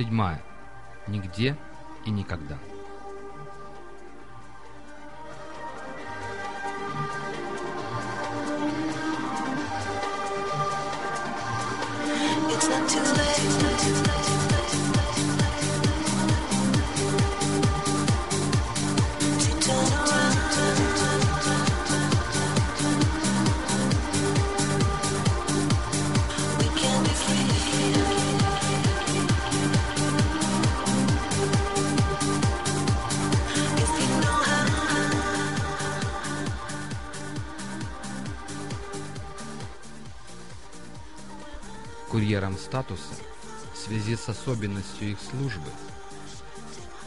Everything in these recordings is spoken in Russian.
седьмая. Нигде и никогда. Курьерам статуса в связи с особенностью их службы,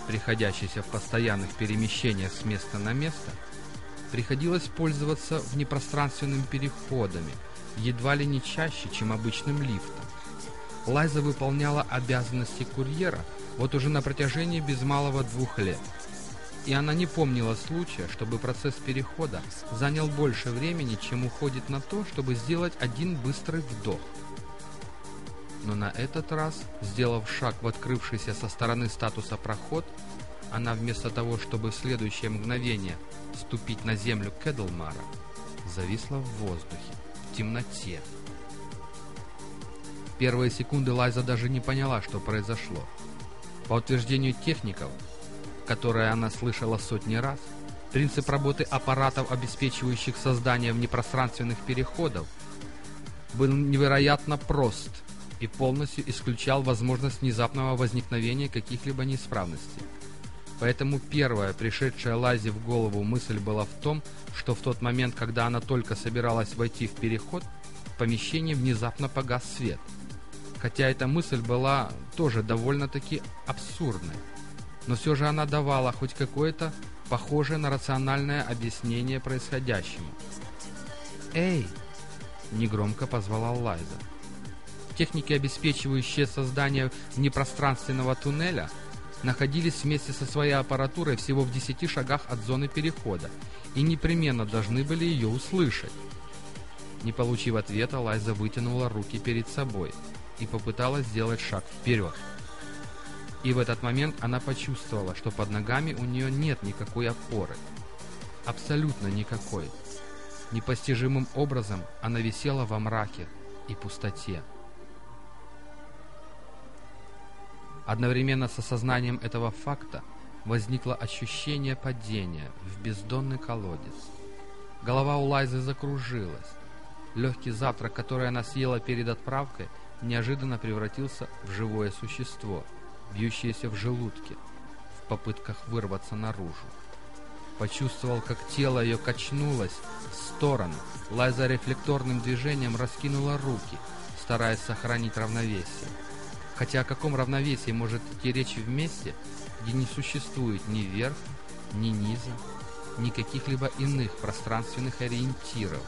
приходящейся в постоянных перемещениях с места на место, приходилось пользоваться внепространственными переходами, едва ли не чаще, чем обычным лифтом. Лайза выполняла обязанности курьера вот уже на протяжении без малого двух лет. И она не помнила случая, чтобы процесс перехода занял больше времени, чем уходит на то, чтобы сделать один быстрый вдох. Но на этот раз, сделав шаг в открывшийся со стороны статуса проход, она вместо того, чтобы в следующее мгновение ступить на землю Кедлмара, зависла в воздухе, в темноте. Первые секунды Лайза даже не поняла, что произошло. По утверждению техников, которые она слышала сотни раз, принцип работы аппаратов, обеспечивающих создание внепространственных переходов, был невероятно прост и полностью исключал возможность внезапного возникновения каких-либо неисправностей. Поэтому первая пришедшая Лазе в голову мысль была в том, что в тот момент, когда она только собиралась войти в переход, в помещении внезапно погас свет. Хотя эта мысль была тоже довольно-таки абсурдной. Но все же она давала хоть какое-то похожее на рациональное объяснение происходящему. «Эй!» — негромко позвала Лайза. Техники, обеспечивающие создание внепространственного туннеля, находились вместе со своей аппаратурой всего в 10 шагах от зоны перехода и непременно должны были ее услышать. Не получив ответа, Лайза вытянула руки перед собой и попыталась сделать шаг вперед. И в этот момент она почувствовала, что под ногами у нее нет никакой опоры. Абсолютно никакой. Непостижимым образом она висела во мраке и пустоте. Одновременно с осознанием этого факта возникло ощущение падения в бездонный колодец. Голова у Лайзы закружилась. Легкий завтрак, который она съела перед отправкой, неожиданно превратился в живое существо, бьющееся в желудке, в попытках вырваться наружу. Почувствовал, как тело ее качнулось в сторону. Лайза рефлекторным движением раскинула руки, стараясь сохранить равновесие. Хотя о каком равновесии может идти речь в месте, где не существует ни верха, ни низа, ни каких-либо иных пространственных ориентиров.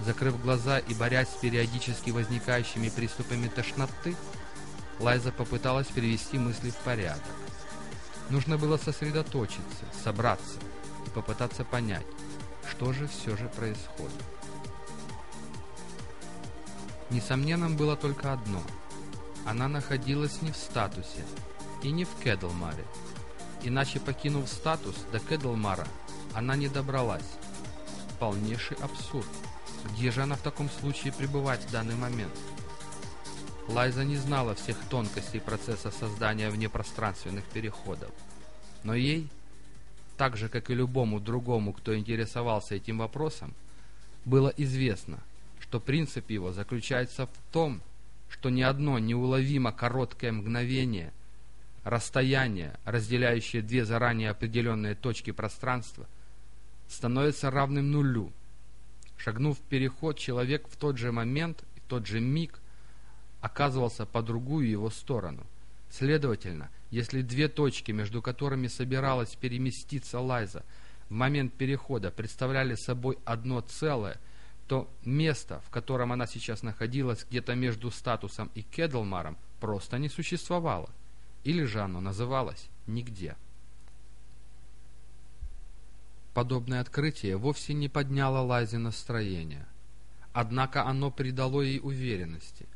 Закрыв глаза и борясь с периодически возникающими приступами тошноты, Лайза попыталась привести мысли в порядок. Нужно было сосредоточиться, собраться и попытаться понять, что же все же происходит. Несомненным было только одно. Она находилась не в статусе и не в Кедлмаре. Иначе, покинув статус до Кедлмара, она не добралась. Полнейший абсурд. Где же она в таком случае пребывать в данный момент? Лайза не знала всех тонкостей процесса создания внепространственных переходов. Но ей, так же как и любому другому, кто интересовался этим вопросом, было известно, что принцип его заключается в том, что ни одно неуловимо короткое мгновение, расстояние, разделяющее две заранее определенные точки пространства, становится равным нулю. Шагнув в переход, человек в тот же момент и тот же миг оказывался по другую его сторону. Следовательно, если две точки, между которыми собиралась переместиться Лайза, в момент перехода представляли собой одно целое, то место, в котором она сейчас находилась где-то между статусом и Кедлмаром, просто не существовало. Или же оно называлось «нигде». Подобное открытие вовсе не подняло Лайзе настроение. Однако оно придало ей уверенности.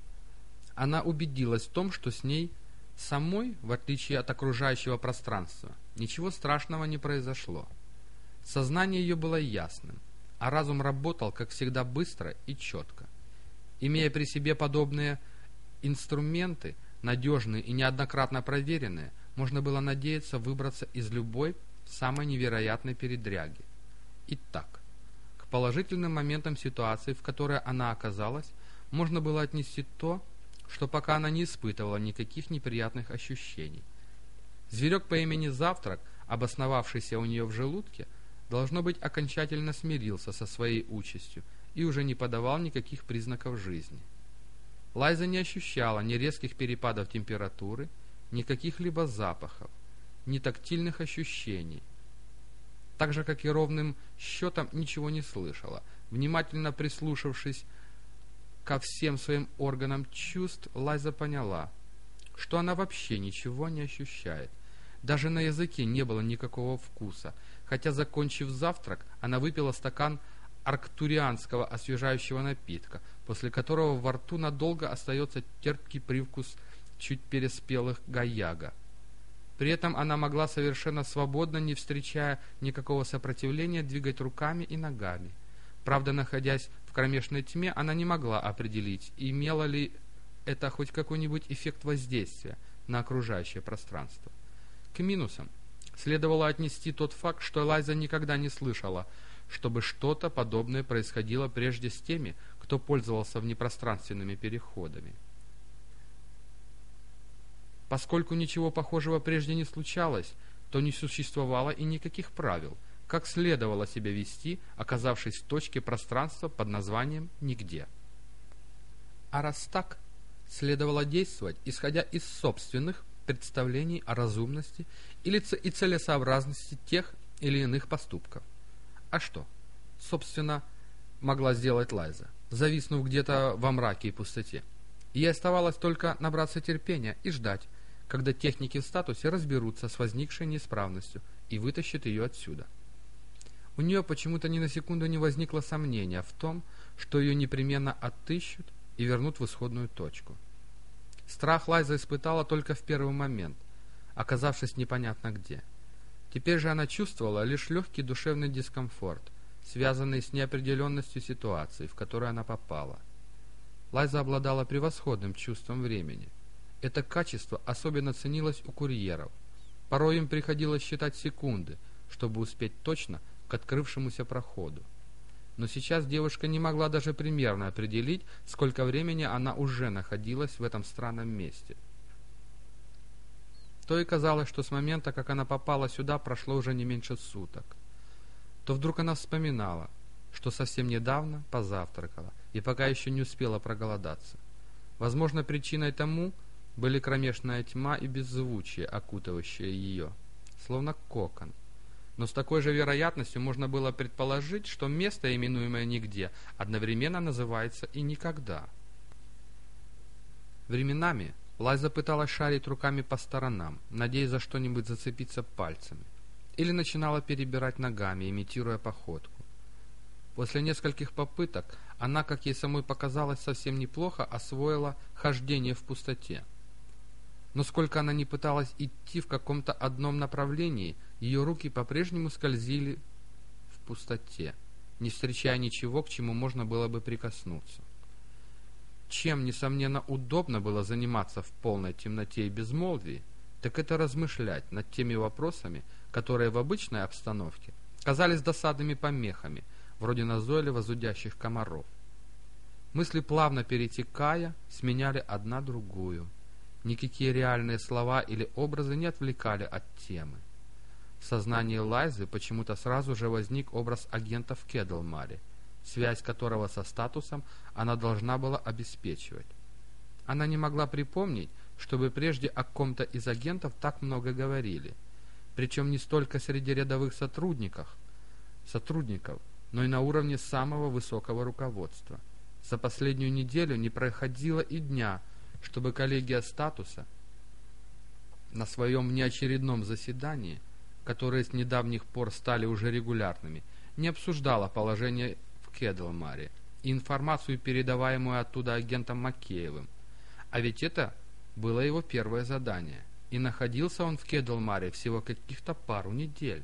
Она убедилась в том, что с ней Самой, в отличие от окружающего пространства, ничего страшного не произошло. Сознание ее было ясным, а разум работал, как всегда, быстро и четко. Имея при себе подобные инструменты, надежные и неоднократно проверенные, можно было надеяться выбраться из любой самой невероятной передряги. Итак, к положительным моментам ситуации, в которой она оказалась, можно было отнести то, что пока она не испытывала никаких неприятных ощущений. Зверек по имени Завтрак, обосновавшийся у нее в желудке, должно быть, окончательно смирился со своей участью и уже не подавал никаких признаков жизни. Лайза не ощущала ни резких перепадов температуры, ни каких-либо запахов, ни тактильных ощущений. Так же, как и ровным счетом ничего не слышала, внимательно прислушавшись ко всем своим органам чувств, Лайза поняла, что она вообще ничего не ощущает. Даже на языке не было никакого вкуса, хотя, закончив завтрак, она выпила стакан арктурианского освежающего напитка, после которого во рту надолго остается терпкий привкус чуть переспелых гаяга. При этом она могла совершенно свободно, не встречая никакого сопротивления, двигать руками и ногами. Правда, находясь в кромешной тьме, она не могла определить, имело ли это хоть какой-нибудь эффект воздействия на окружающее пространство. К минусам следовало отнести тот факт, что Лайза никогда не слышала, чтобы что-то подобное происходило прежде с теми, кто пользовался внепространственными переходами. Поскольку ничего похожего прежде не случалось, то не существовало и никаких правил – как следовало себя вести, оказавшись в точке пространства под названием «нигде». А раз так, следовало действовать, исходя из собственных представлений о разумности или и целесообразности тех или иных поступков. А что, собственно, могла сделать Лайза, зависнув где-то во мраке и пустоте? Ей оставалось только набраться терпения и ждать, когда техники в статусе разберутся с возникшей неисправностью и вытащат ее отсюда. У нее почему-то ни на секунду не возникло сомнения в том, что ее непременно отыщут и вернут в исходную точку. Страх Лайза испытала только в первый момент, оказавшись непонятно где. Теперь же она чувствовала лишь легкий душевный дискомфорт, связанный с неопределенностью ситуации, в которую она попала. Лайза обладала превосходным чувством времени. Это качество особенно ценилось у курьеров. Порой им приходилось считать секунды, чтобы успеть точно к открывшемуся проходу. Но сейчас девушка не могла даже примерно определить, сколько времени она уже находилась в этом странном месте. То и казалось, что с момента, как она попала сюда, прошло уже не меньше суток. То вдруг она вспоминала, что совсем недавно позавтракала и пока еще не успела проголодаться. Возможно, причиной тому были кромешная тьма и беззвучие, окутывающее ее, словно кокон — но с такой же вероятностью можно было предположить, что место, именуемое «нигде», одновременно называется и «никогда». Временами Лайза пыталась шарить руками по сторонам, надеясь за что-нибудь зацепиться пальцами, или начинала перебирать ногами, имитируя походку. После нескольких попыток она, как ей самой показалось, совсем неплохо освоила хождение в пустоте. Но сколько она не пыталась идти в каком-то одном направлении – ее руки по-прежнему скользили в пустоте, не встречая ничего, к чему можно было бы прикоснуться. Чем, несомненно, удобно было заниматься в полной темноте и безмолвии, так это размышлять над теми вопросами, которые в обычной обстановке казались досадными помехами, вроде назойливо зудящих комаров. Мысли, плавно перетекая, сменяли одна другую. Никакие реальные слова или образы не отвлекали от темы. В сознании Лайзы почему-то сразу же возник образ агента в Кедлмаре, связь которого со статусом она должна была обеспечивать. Она не могла припомнить, чтобы прежде о ком-то из агентов так много говорили, причем не столько среди рядовых сотрудников, сотрудников, но и на уровне самого высокого руководства. За последнюю неделю не проходило и дня, чтобы коллегия статуса на своем неочередном заседании которые с недавних пор стали уже регулярными, не обсуждала положение в Кедлмаре и информацию, передаваемую оттуда агентом Макеевым. А ведь это было его первое задание, и находился он в Кедлмаре всего каких-то пару недель.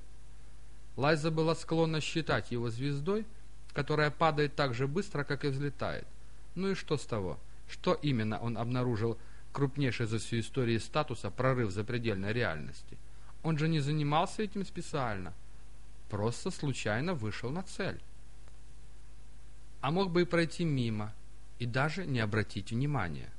Лайза была склонна считать его звездой, которая падает так же быстро, как и взлетает. Ну и что с того? Что именно он обнаружил крупнейший за всю историю статуса прорыв запредельной реальности? Он же не занимался этим специально. Просто случайно вышел на цель. А мог бы и пройти мимо, и даже не обратить внимания.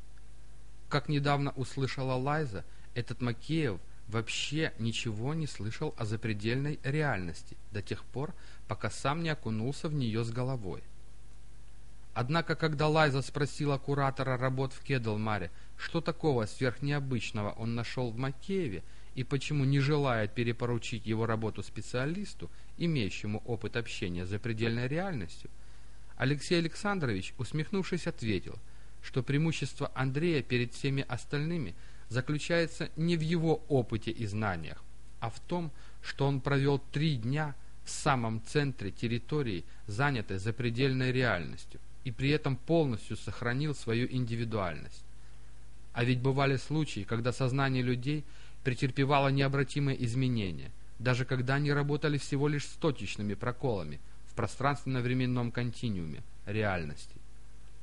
Как недавно услышала Лайза, этот Макеев вообще ничего не слышал о запредельной реальности до тех пор, пока сам не окунулся в нее с головой. Однако, когда Лайза спросила куратора работ в Кедлмаре, что такого сверхнеобычного он нашел в Макееве и почему не желает перепоручить его работу специалисту, имеющему опыт общения с запредельной реальностью, Алексей Александрович, усмехнувшись, ответил, что преимущество Андрея перед всеми остальными заключается не в его опыте и знаниях, а в том, что он провел три дня в самом центре территории, занятой запредельной реальностью, и при этом полностью сохранил свою индивидуальность. А ведь бывали случаи, когда сознание людей претерпевало необратимые изменения, даже когда они работали всего лишь с точечными проколами в пространственно-временном континууме реальности.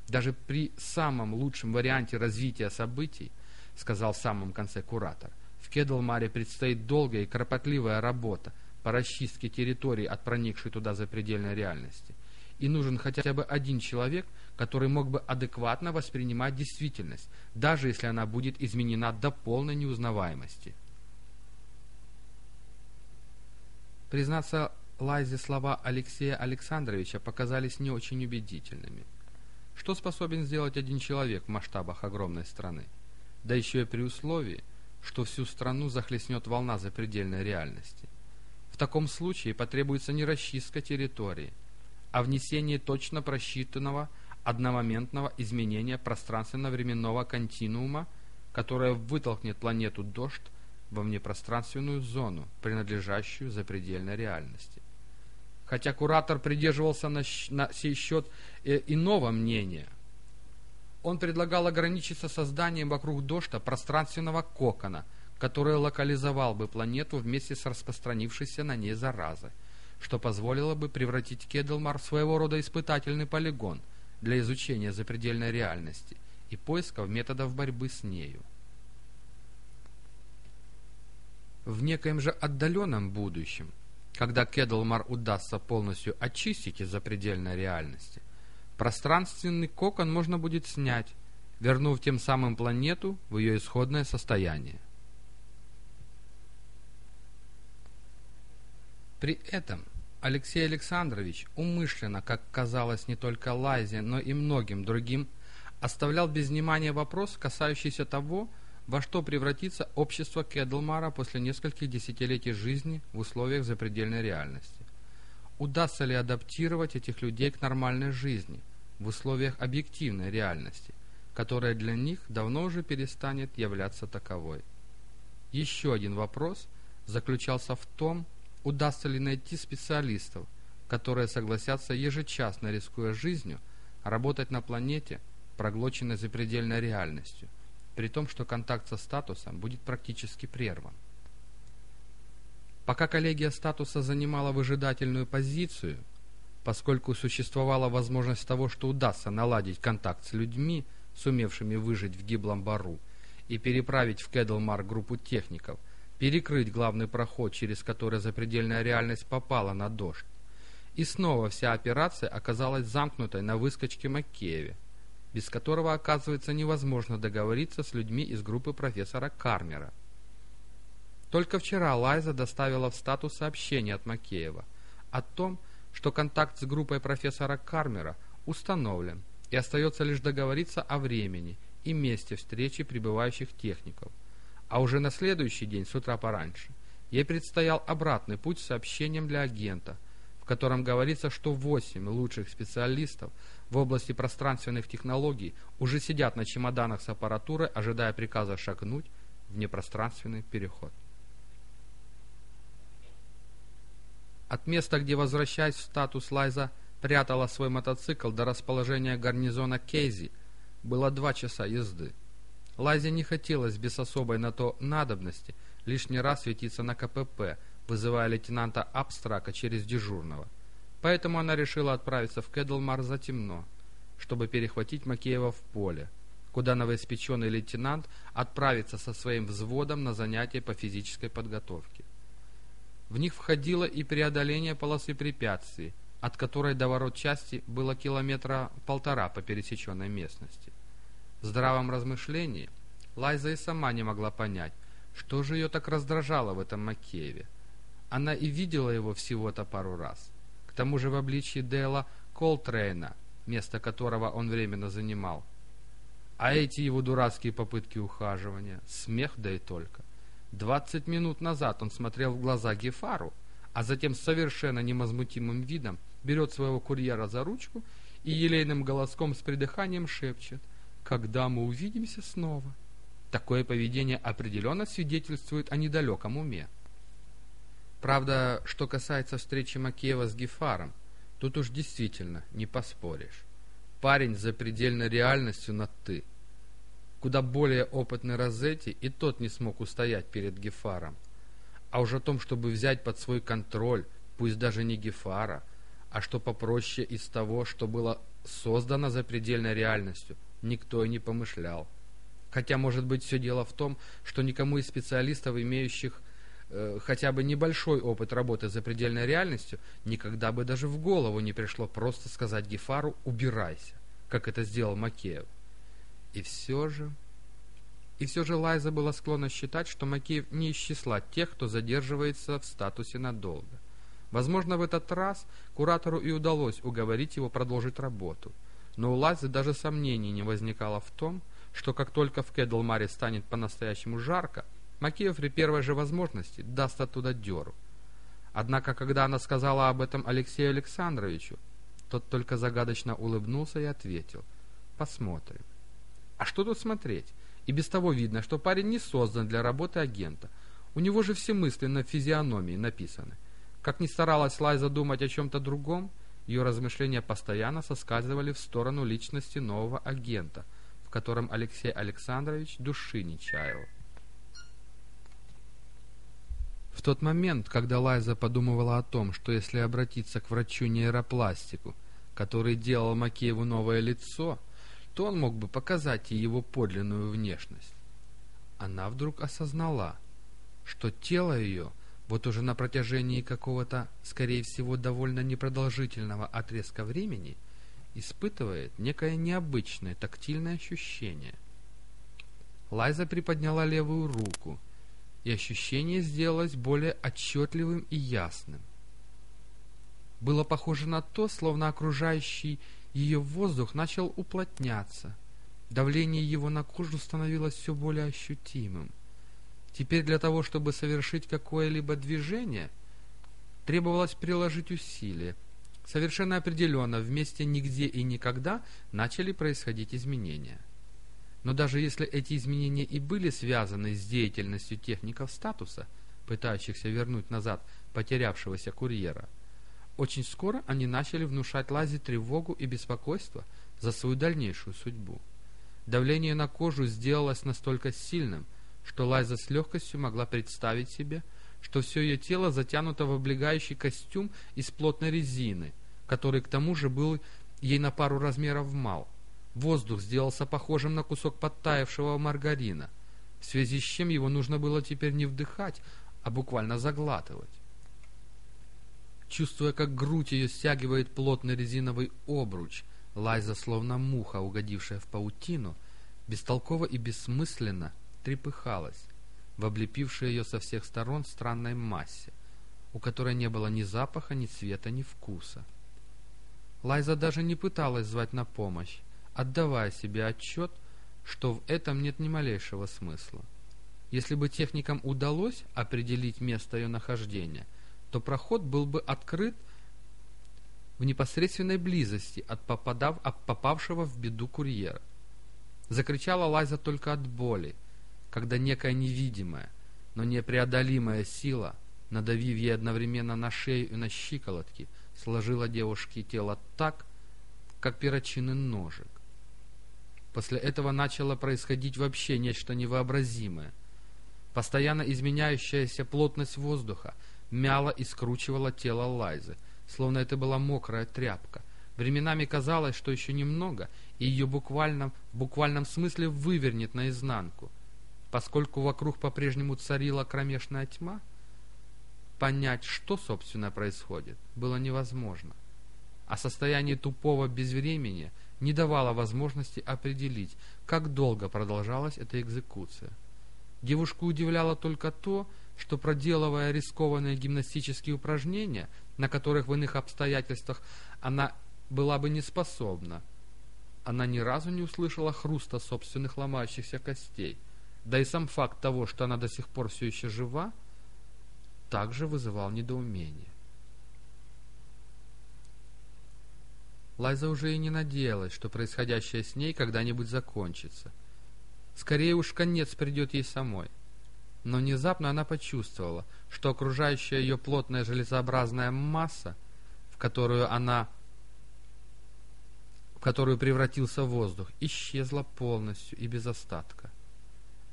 Даже при самом лучшем варианте развития событий, сказал в самом конце куратор, в Кедлмаре предстоит долгая и кропотливая работа по расчистке территории от проникшей туда запредельной реальности. И нужен хотя бы один человек, который мог бы адекватно воспринимать действительность, даже если она будет изменена до полной неузнаваемости. Признаться, Лайзе слова Алексея Александровича показались не очень убедительными. Что способен сделать один человек в масштабах огромной страны? Да еще и при условии, что всю страну захлестнет волна запредельной реальности. В таком случае потребуется не расчистка территории, а внесение точно просчитанного одномоментного изменения пространственно-временного континуума, которое вытолкнет планету Дождь во внепространственную зону, принадлежащую запредельной реальности. Хотя куратор придерживался на, на сей счет э, иного мнения, он предлагал ограничиться созданием вокруг Дождя пространственного кокона, который локализовал бы планету вместе с распространившейся на ней заразой, что позволило бы превратить Кедлмар в своего рода испытательный полигон для изучения запредельной реальности и поисков методов борьбы с нею. В некоем же отдаленном будущем, когда Кедлмар удастся полностью очистить из запредельной реальности, пространственный кокон можно будет снять, вернув тем самым планету в ее исходное состояние. При этом Алексей Александрович умышленно, как казалось не только Лайзе, но и многим другим, оставлял без внимания вопрос, касающийся того, во что превратится общество Кедлмара после нескольких десятилетий жизни в условиях запредельной реальности. Удастся ли адаптировать этих людей к нормальной жизни в условиях объективной реальности, которая для них давно уже перестанет являться таковой? Еще один вопрос заключался в том, удастся ли найти специалистов, которые согласятся ежечасно, рискуя жизнью, работать на планете, проглоченной запредельной реальностью – при том, что контакт со статусом будет практически прерван. Пока коллегия статуса занимала выжидательную позицию, поскольку существовала возможность того, что удастся наладить контакт с людьми, сумевшими выжить в гиблом бару, и переправить в Кедлмар группу техников, перекрыть главный проход, через который запредельная реальность попала на дождь. И снова вся операция оказалась замкнутой на выскочке Маккееве, без которого, оказывается, невозможно договориться с людьми из группы профессора Кармера. Только вчера Лайза доставила в статус сообщение от Макеева о том, что контакт с группой профессора Кармера установлен, и остается лишь договориться о времени и месте встречи прибывающих техников. А уже на следующий день, с утра пораньше, ей предстоял обратный путь с сообщением для агента, в котором говорится, что восемь лучших специалистов в области пространственных технологий уже сидят на чемоданах с аппаратурой, ожидая приказа шагнуть в непространственный переход. От места, где, возвращаясь в статус Лайза, прятала свой мотоцикл до расположения гарнизона Кейзи, было два часа езды. Лазе не хотелось без особой на то надобности лишний раз светиться на КПП, вызывая лейтенанта Абстрака через дежурного. Поэтому она решила отправиться в Кедлмар затемно, чтобы перехватить Макеева в поле, куда новоиспеченный лейтенант отправится со своим взводом на занятия по физической подготовке. В них входило и преодоление полосы препятствий, от которой до ворот части было километра полтора по пересеченной местности. Здравом размышлении Лайза и сама не могла понять, что же ее так раздражало в этом Макееве. Она и видела его всего-то пару раз. К тому же в обличье Дела Колтрейна, место которого он временно занимал. А эти его дурацкие попытки ухаживания, смех да и только. Двадцать минут назад он смотрел в глаза Гефару, а затем с совершенно невозмутимым видом берет своего курьера за ручку и елейным голоском с придыханием шепчет «Когда мы увидимся снова?» Такое поведение определенно свидетельствует о недалеком уме. Правда, что касается встречи Макеева с Гефаром, тут уж действительно не поспоришь. Парень за предельной реальностью на «ты». Куда более опытный Розетти и тот не смог устоять перед Гефаром. А уж о том, чтобы взять под свой контроль, пусть даже не Гефара, а что попроще из того, что было создано за предельной реальностью, никто и не помышлял. Хотя, может быть, все дело в том, что никому из специалистов, имеющих э, хотя бы небольшой опыт работы за предельной реальностью, никогда бы даже в голову не пришло просто сказать Гефару «убирайся», как это сделал Макеев. И все же... И все же Лайза была склонна считать, что Макеев не из числа тех, кто задерживается в статусе надолго. Возможно, в этот раз куратору и удалось уговорить его продолжить работу. Но у Лайзы даже сомнений не возникало в том, что как только в Кедлмаре станет по-настоящему жарко, Макеев при первой же возможности даст оттуда дёру. Однако, когда она сказала об этом Алексею Александровичу, тот только загадочно улыбнулся и ответил «Посмотрим». А что тут смотреть? И без того видно, что парень не создан для работы агента. У него же все мысли на физиономии написаны. Как ни старалась Лайза думать о чем-то другом, ее размышления постоянно соскальзывали в сторону личности нового агента, в котором Алексей Александрович души не чаял. В тот момент, когда Лайза подумывала о том, что если обратиться к врачу-нейропластику, который делал Макееву новое лицо, то он мог бы показать ей его подлинную внешность. Она вдруг осознала, что тело ее вот уже на протяжении какого-то, скорее всего, довольно непродолжительного отрезка времени испытывает некое необычное тактильное ощущение. Лайза приподняла левую руку, и ощущение сделалось более отчетливым и ясным. Было похоже на то, словно окружающий ее воздух начал уплотняться. Давление его на кожу становилось все более ощутимым. Теперь для того, чтобы совершить какое-либо движение, требовалось приложить усилия. Совершенно определенно, вместе нигде и никогда начали происходить изменения. Но даже если эти изменения и были связаны с деятельностью техников статуса, пытающихся вернуть назад потерявшегося курьера, очень скоро они начали внушать Лазе тревогу и беспокойство за свою дальнейшую судьбу. Давление на кожу сделалось настолько сильным, что Лайза с легкостью могла представить себе, что все ее тело затянуто в облегающий костюм из плотной резины, который к тому же был ей на пару размеров мал. Воздух сделался похожим на кусок подтаявшего маргарина, в связи с чем его нужно было теперь не вдыхать, а буквально заглатывать. Чувствуя, как грудь ее стягивает плотный резиновый обруч, Лайза, словно муха, угодившая в паутину, бестолково и бессмысленно трепыхалась в облепившей ее со всех сторон странной массе, у которой не было ни запаха, ни цвета, ни вкуса. Лайза даже не пыталась звать на помощь, отдавая себе отчет, что в этом нет ни малейшего смысла. Если бы техникам удалось определить место ее нахождения – то проход был бы открыт в непосредственной близости от, попадав, от попавшего в беду курьера. Закричала Лайза только от боли, когда некая невидимая, но непреодолимая сила, надавив ей одновременно на шею и на щиколотки, сложила девушке тело так, как перочинный ножик. После этого начало происходить вообще нечто невообразимое. Постоянно изменяющаяся плотность воздуха мяла и скручивала тело Лайзы, словно это была мокрая тряпка. Временами казалось, что еще немного, и ее буквально, в буквальном смысле вывернет наизнанку. Поскольку вокруг по-прежнему царила кромешная тьма, понять, что, собственно, происходит, было невозможно. А состояние тупого безвремени не давало возможности определить, как долго продолжалась эта экзекуция. Девушку удивляло только то, что проделывая рискованные гимнастические упражнения, на которых в иных обстоятельствах она была бы не способна, она ни разу не услышала хруста собственных ломающихся костей, да и сам факт того, что она до сих пор все еще жива, также вызывал недоумение. Лайза уже и не надеялась, что происходящее с ней когда-нибудь закончится. Скорее уж конец придет ей самой. Но внезапно она почувствовала, что окружающая ее плотная железообразная масса, в которую она в которую превратился воздух, исчезла полностью и без остатка.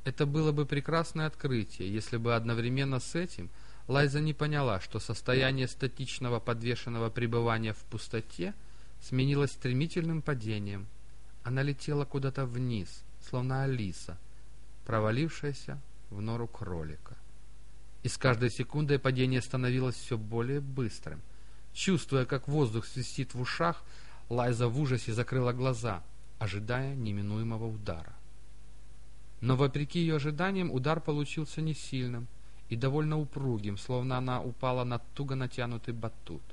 Это было бы прекрасное открытие, если бы одновременно с этим Лайза не поняла, что состояние статичного подвешенного пребывания в пустоте сменилось стремительным падением. Она летела куда-то вниз, словно Алиса, провалившаяся в нору кролика. И с каждой секундой падение становилось все более быстрым. Чувствуя, как воздух свистит в ушах, Лайза в ужасе закрыла глаза, ожидая неминуемого удара. Но вопреки ее ожиданиям удар получился не сильным и довольно упругим, словно она упала на туго натянутый батут.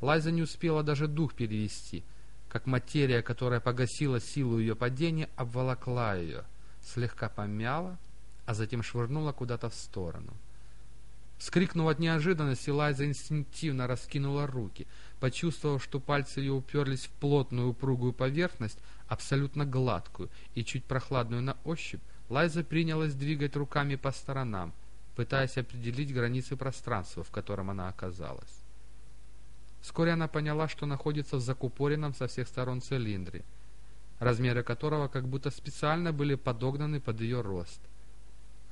Лайза не успела даже дух перевести, как материя, которая погасила силу ее падения, обволокла ее, слегка помяла, а затем швырнула куда-то в сторону. Вскрикнув от неожиданности, Лайза инстинктивно раскинула руки, почувствовав, что пальцы ее уперлись в плотную упругую поверхность, абсолютно гладкую и чуть прохладную на ощупь, Лайза принялась двигать руками по сторонам, пытаясь определить границы пространства, в котором она оказалась. Вскоре она поняла, что находится в закупоренном со всех сторон цилиндре, размеры которого как будто специально были подогнаны под ее рост.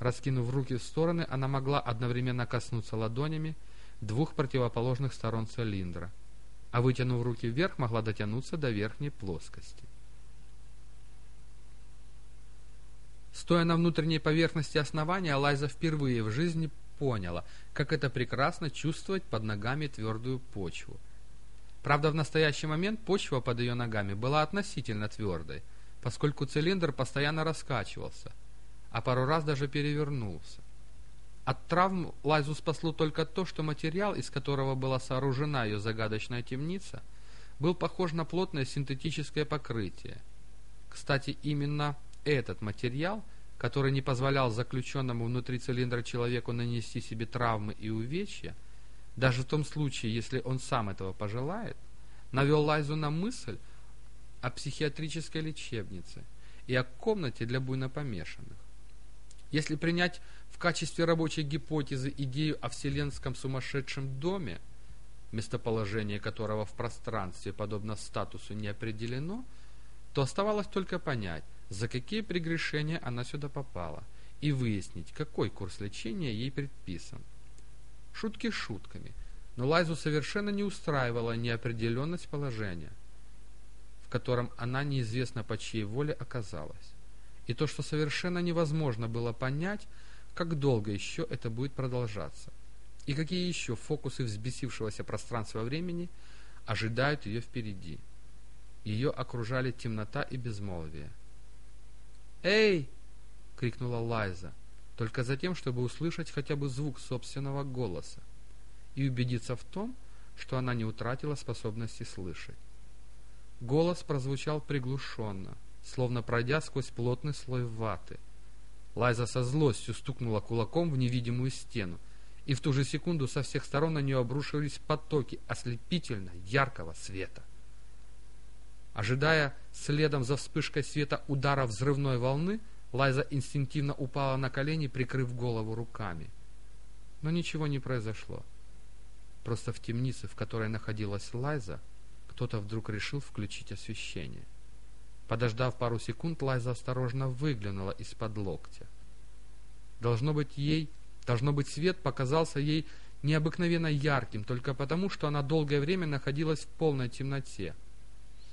Раскинув руки в стороны, она могла одновременно коснуться ладонями двух противоположных сторон цилиндра, а вытянув руки вверх, могла дотянуться до верхней плоскости. Стоя на внутренней поверхности основания, Лайза впервые в жизни поняла, как это прекрасно чувствовать под ногами твердую почву. Правда, в настоящий момент почва под ее ногами была относительно твердой, поскольку цилиндр постоянно раскачивался, а пару раз даже перевернулся. От травм Лайзу спасло только то, что материал, из которого была сооружена ее загадочная темница, был похож на плотное синтетическое покрытие. Кстати, именно этот материал – который не позволял заключенному внутри цилиндра человеку нанести себе травмы и увечья, даже в том случае, если он сам этого пожелает, навел Лайзу на мысль о психиатрической лечебнице и о комнате для буйнопомешанных. Если принять в качестве рабочей гипотезы идею о вселенском сумасшедшем доме, местоположение которого в пространстве, подобно статусу, не определено, то оставалось только понять, за какие прегрешения она сюда попала, и выяснить, какой курс лечения ей предписан. Шутки шутками, но Лайзу совершенно не устраивала неопределенность положения, в котором она неизвестно по чьей воле оказалась, и то, что совершенно невозможно было понять, как долго еще это будет продолжаться, и какие еще фокусы взбесившегося пространства-времени ожидают ее впереди. Ее окружали темнота и безмолвие. «Эй!» — крикнула Лайза, только за тем, чтобы услышать хотя бы звук собственного голоса и убедиться в том, что она не утратила способности слышать. Голос прозвучал приглушенно, словно пройдя сквозь плотный слой ваты. Лайза со злостью стукнула кулаком в невидимую стену, и в ту же секунду со всех сторон на нее обрушились потоки ослепительно яркого света. Ожидая следом за вспышкой света удара взрывной волны, Лайза инстинктивно упала на колени, прикрыв голову руками. Но ничего не произошло. Просто в темнице, в которой находилась Лайза, кто-то вдруг решил включить освещение. Подождав пару секунд, Лайза осторожно выглянула из-под локтя. Должно быть, ей, должно быть, свет показался ей необыкновенно ярким, только потому, что она долгое время находилась в полной темноте.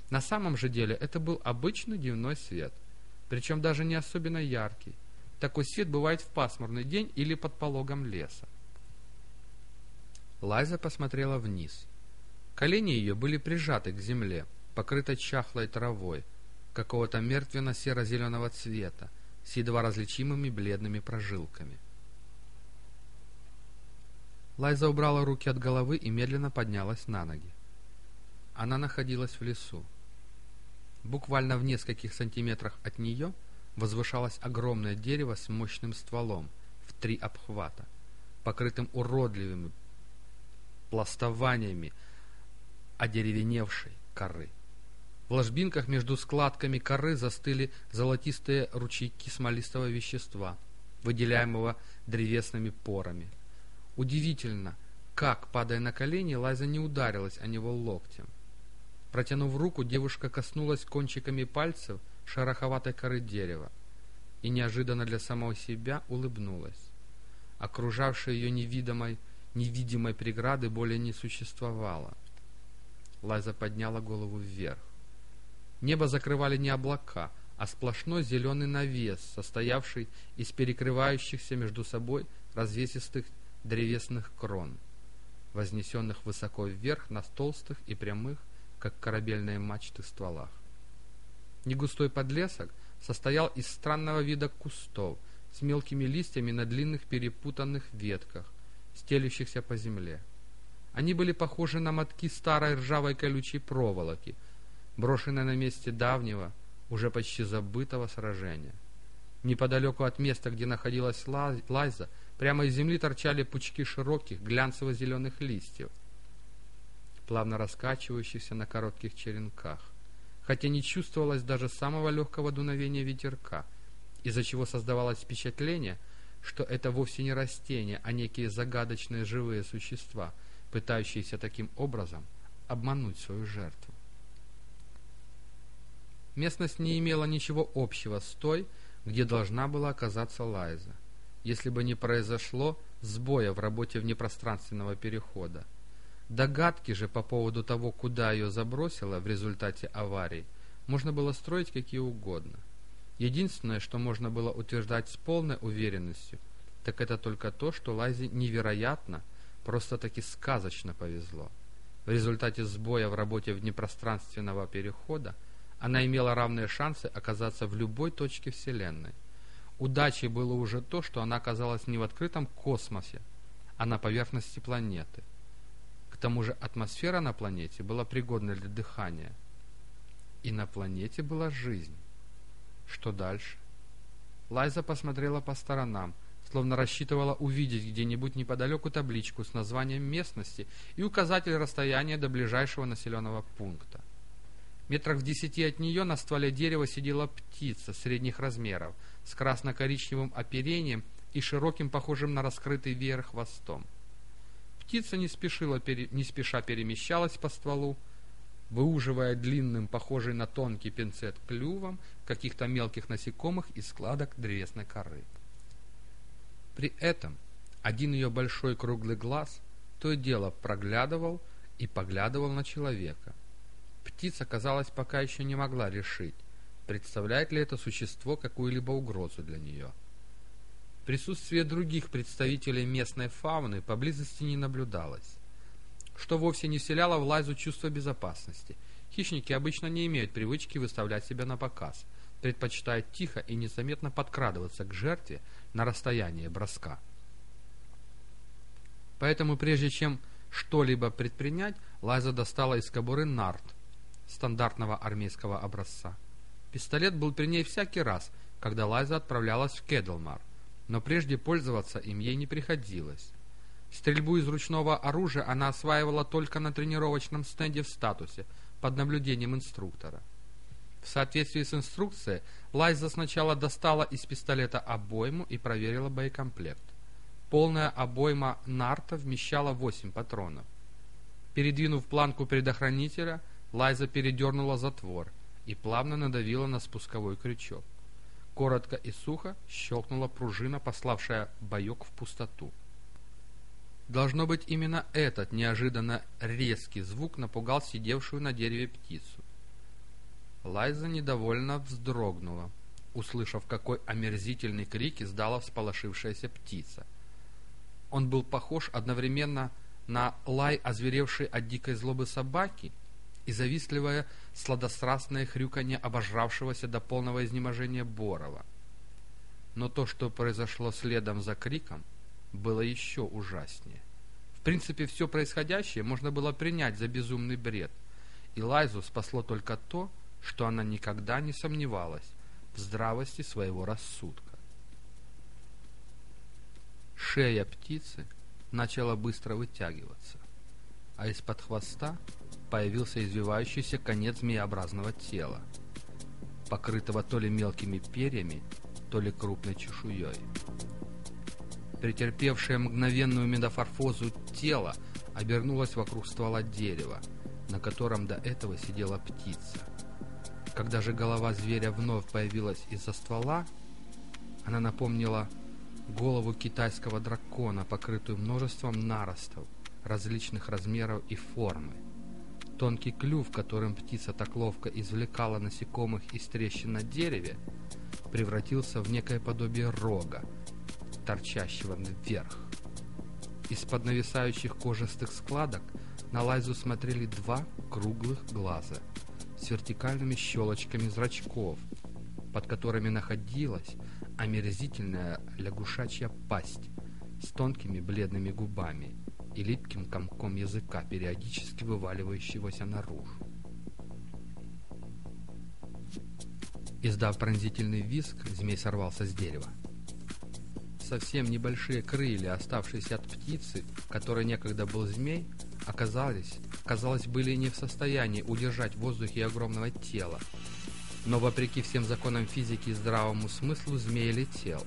На самом же деле это был обычный дневной свет, причем даже не особенно яркий. Такой свет бывает в пасмурный день или под пологом леса. Лайза посмотрела вниз. Колени ее были прижаты к земле, покрытой чахлой травой, какого-то мертвенно-серо-зеленого цвета, с едва различимыми бледными прожилками. Лайза убрала руки от головы и медленно поднялась на ноги. Она находилась в лесу. Буквально в нескольких сантиметрах от нее возвышалось огромное дерево с мощным стволом в три обхвата, покрытым уродливыми пластованиями одеревеневшей коры. В ложбинках между складками коры застыли золотистые ручейки смолистого вещества, выделяемого древесными порами. Удивительно, как, падая на колени, Лайза не ударилась о него локтем. Протянув руку, девушка коснулась кончиками пальцев шероховатой коры дерева и неожиданно для самого себя улыбнулась. Окружавшая ее невидимой, невидимой преграды более не существовало. Лайза подняла голову вверх. Небо закрывали не облака, а сплошной зеленый навес, состоявший из перекрывающихся между собой развесистых древесных крон, вознесенных высоко вверх на толстых и прямых, как корабельные мачты, стволах. Негустой подлесок состоял из странного вида кустов с мелкими листьями на длинных перепутанных ветках, стелющихся по земле. Они были похожи на мотки старой ржавой колючей проволоки, брошенной на месте давнего, уже почти забытого сражения. Неподалеку от места, где находилась Лайза, прямо из земли торчали пучки широких глянцево-зеленых листьев, плавно раскачивающихся на коротких черенках, хотя не чувствовалось даже самого легкого дуновения ветерка, из-за чего создавалось впечатление, что это вовсе не растения, а некие загадочные живые существа, пытающиеся таким образом обмануть свою жертву. Местность не имела ничего общего с той, где должна была оказаться Лайза, если бы не произошло сбоя в работе внепространственного перехода. Догадки же по поводу того, куда ее забросило в результате аварии, можно было строить какие угодно. Единственное, что можно было утверждать с полной уверенностью, так это только то, что Лайзе невероятно, просто-таки сказочно повезло. В результате сбоя в работе внепространственного перехода она имела равные шансы оказаться в любой точке Вселенной. Удачей было уже то, что она оказалась не в открытом космосе, а на поверхности планеты. К тому же атмосфера на планете была пригодна для дыхания. И на планете была жизнь. Что дальше? Лайза посмотрела по сторонам, словно рассчитывала увидеть где-нибудь неподалеку табличку с названием местности и указатель расстояния до ближайшего населенного пункта. Метрах в десяти от нее на стволе дерева сидела птица средних размеров с красно-коричневым оперением и широким, похожим на раскрытый веер хвостом. Птица не, спешила, пере... не спеша перемещалась по стволу, выуживая длинным, похожий на тонкий пинцет клювом каких-то мелких насекомых из складок древесной коры. При этом один ее большой круглый глаз то и дело проглядывал и поглядывал на человека. Птица, казалось, пока еще не могла решить, представляет ли это существо какую-либо угрозу для нее. Присутствие других представителей местной фауны поблизости не наблюдалось, что вовсе не вселяло в Лайзу чувство безопасности. Хищники обычно не имеют привычки выставлять себя на показ, предпочитают тихо и незаметно подкрадываться к жертве на расстояние броска. Поэтому прежде чем что-либо предпринять, Лайза достала из кобуры нарт стандартного армейского образца. Пистолет был при ней всякий раз, когда Лайза отправлялась в Кедлмар, но прежде пользоваться им ей не приходилось. Стрельбу из ручного оружия она осваивала только на тренировочном стенде в статусе, под наблюдением инструктора. В соответствии с инструкцией, Лайза сначала достала из пистолета обойму и проверила боекомплект. Полная обойма нарта вмещала 8 патронов. Передвинув планку предохранителя, Лайза передернула затвор и плавно надавила на спусковой крючок. Коротко и сухо щелкнула пружина, пославшая боек в пустоту. Должно быть, именно этот неожиданно резкий звук напугал сидевшую на дереве птицу. Лайза недовольно вздрогнула, услышав, какой омерзительный крик издала всполошившаяся птица. Он был похож одновременно на лай, озверевшей от дикой злобы собаки, и завистливое сладострастное хрюканье обожравшегося до полного изнеможения Борова. Но то, что произошло следом за криком, было еще ужаснее. В принципе, все происходящее можно было принять за безумный бред, и Лайзу спасло только то, что она никогда не сомневалась в здравости своего рассудка. Шея птицы начала быстро вытягиваться, а из-под хвоста появился извивающийся конец змееобразного тела, покрытого то ли мелкими перьями, то ли крупной чешуей. Претерпевшее мгновенную метаморфозу тело обернулось вокруг ствола дерева, на котором до этого сидела птица. Когда же голова зверя вновь появилась из-за ствола, она напомнила голову китайского дракона, покрытую множеством наростов различных размеров и формы. Тонкий клюв, которым птица так ловко извлекала насекомых из трещин на дереве, превратился в некое подобие рога, торчащего вверх. Из-под нависающих кожистых складок на Лайзу смотрели два круглых глаза с вертикальными щелочками зрачков, под которыми находилась омерзительная лягушачья пасть с тонкими бледными губами и липким комком языка, периодически вываливающегося наружу. Издав пронзительный визг, змей сорвался с дерева. Совсем небольшие крылья, оставшиеся от птицы, которой некогда был змей, оказались, казалось, были не в состоянии удержать в воздухе огромного тела. Но вопреки всем законам физики и здравому смыслу змей летел,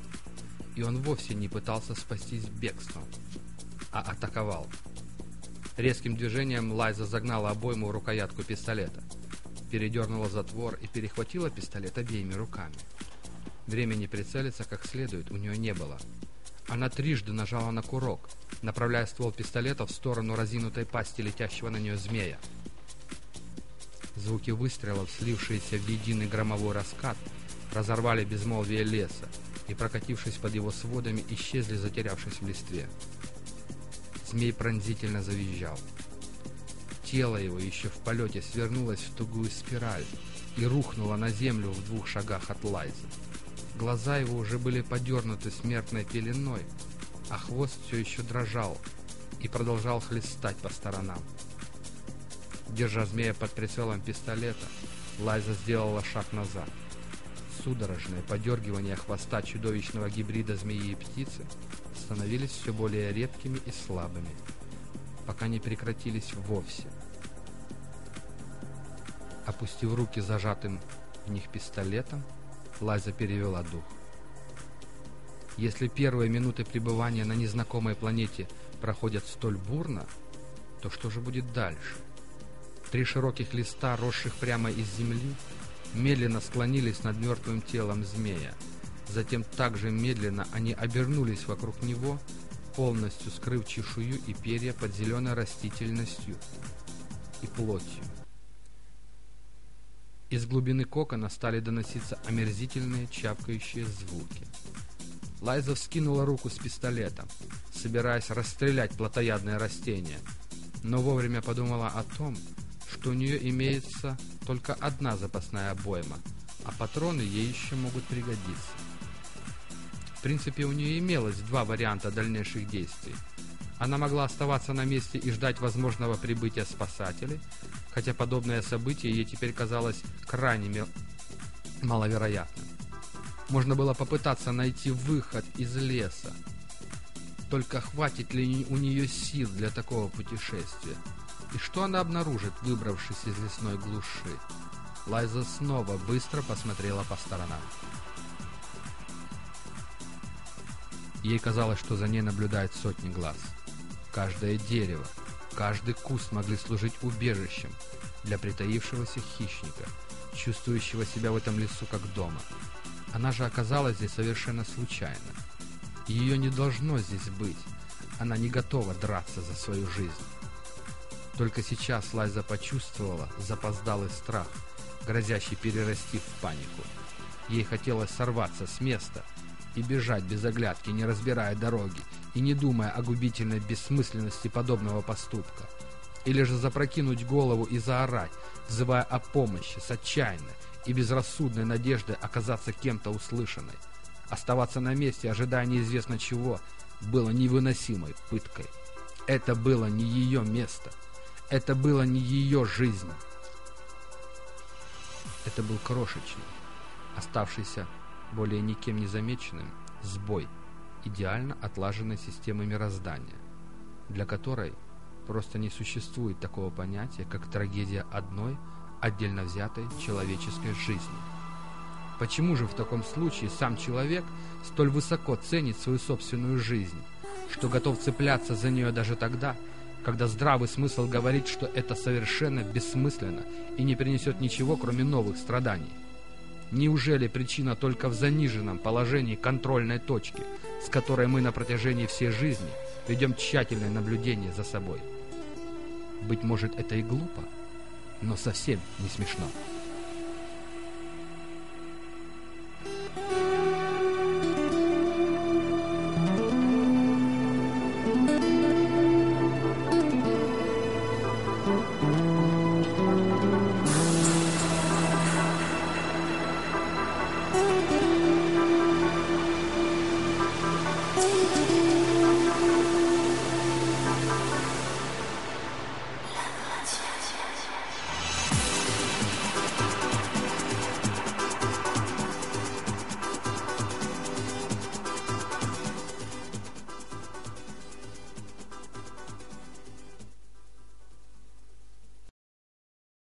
и он вовсе не пытался спастись бегством, а атаковал. Резким движением Лайза загнала обойму в рукоятку пистолета, передернула затвор и перехватила пистолет обеими руками. Времени прицелиться как следует у нее не было. Она трижды нажала на курок, направляя ствол пистолета в сторону разинутой пасти летящего на нее змея. Звуки выстрелов, слившиеся в единый громовой раскат, разорвали безмолвие леса и, прокатившись под его сводами, исчезли, затерявшись в листве. Змей пронзительно завизжал. Тело его еще в полете свернулось в тугую спираль и рухнуло на землю в двух шагах от Лайзы. Глаза его уже были подернуты смертной пеленой, а хвост все еще дрожал и продолжал хлестать по сторонам. Держа змея под прицелом пистолета, Лайза сделала шаг назад. Судорожное подергивание хвоста чудовищного гибрида змеи и птицы становились все более редкими и слабыми, пока не прекратились вовсе. Опустив руки зажатым в них пистолетом, Лайза перевела дух. Если первые минуты пребывания на незнакомой планете проходят столь бурно, то что же будет дальше? Три широких листа, росших прямо из земли, медленно склонились над мертвым телом змея. Затем также медленно они обернулись вокруг него, полностью скрыв чешую и перья под зеленой растительностью и плотью. Из глубины кокона стали доноситься омерзительные чавкающие звуки. Лайза вскинула руку с пистолетом, собираясь расстрелять плотоядное растение, но вовремя подумала о том, что у нее имеется только одна запасная обойма, а патроны ей еще могут пригодиться. Принципе, у нее имелось два варианта дальнейших действий. Она могла оставаться на месте и ждать возможного прибытия спасателей, хотя подобное событие ей теперь казалось крайне маловероятным. Можно было попытаться найти выход из леса. Только хватит ли у нее сил для такого путешествия? И что она обнаружит, выбравшись из лесной глуши? Лайза снова быстро посмотрела по сторонам. Ей казалось, что за ней наблюдает сотни глаз. Каждое дерево, Каждый куст могли служить убежищем для притаившегося хищника, чувствующего себя в этом лесу как дома. Она же оказалась здесь совершенно случайно. Ее не должно здесь быть. Она не готова драться за свою жизнь. Только сейчас Лайза почувствовала запоздалый страх, грозящий перерасти в панику. Ей хотелось сорваться с места и бежать без оглядки, не разбирая дороги и не думая о губительной бессмысленности подобного поступка. Или же запрокинуть голову и заорать, взывая о помощи с отчаянной и безрассудной надеждой оказаться кем-то услышанной. Оставаться на месте, ожидая неизвестно чего, было невыносимой пыткой. Это было не ее место. Это было не ее жизнь. Это был крошечный, оставшийся более никем не замеченным, сбой идеально отлаженной системы мироздания, для которой просто не существует такого понятия, как трагедия одной отдельно взятой человеческой жизни. Почему же в таком случае сам человек столь высоко ценит свою собственную жизнь, что готов цепляться за нее даже тогда, когда здравый смысл говорит, что это совершенно бессмысленно и не принесет ничего, кроме новых страданий? Неужели причина только в заниженном положении контрольной точки, с которой мы на протяжении всей жизни ведем тщательное наблюдение за собой? Быть может, это и глупо, но совсем не смешно.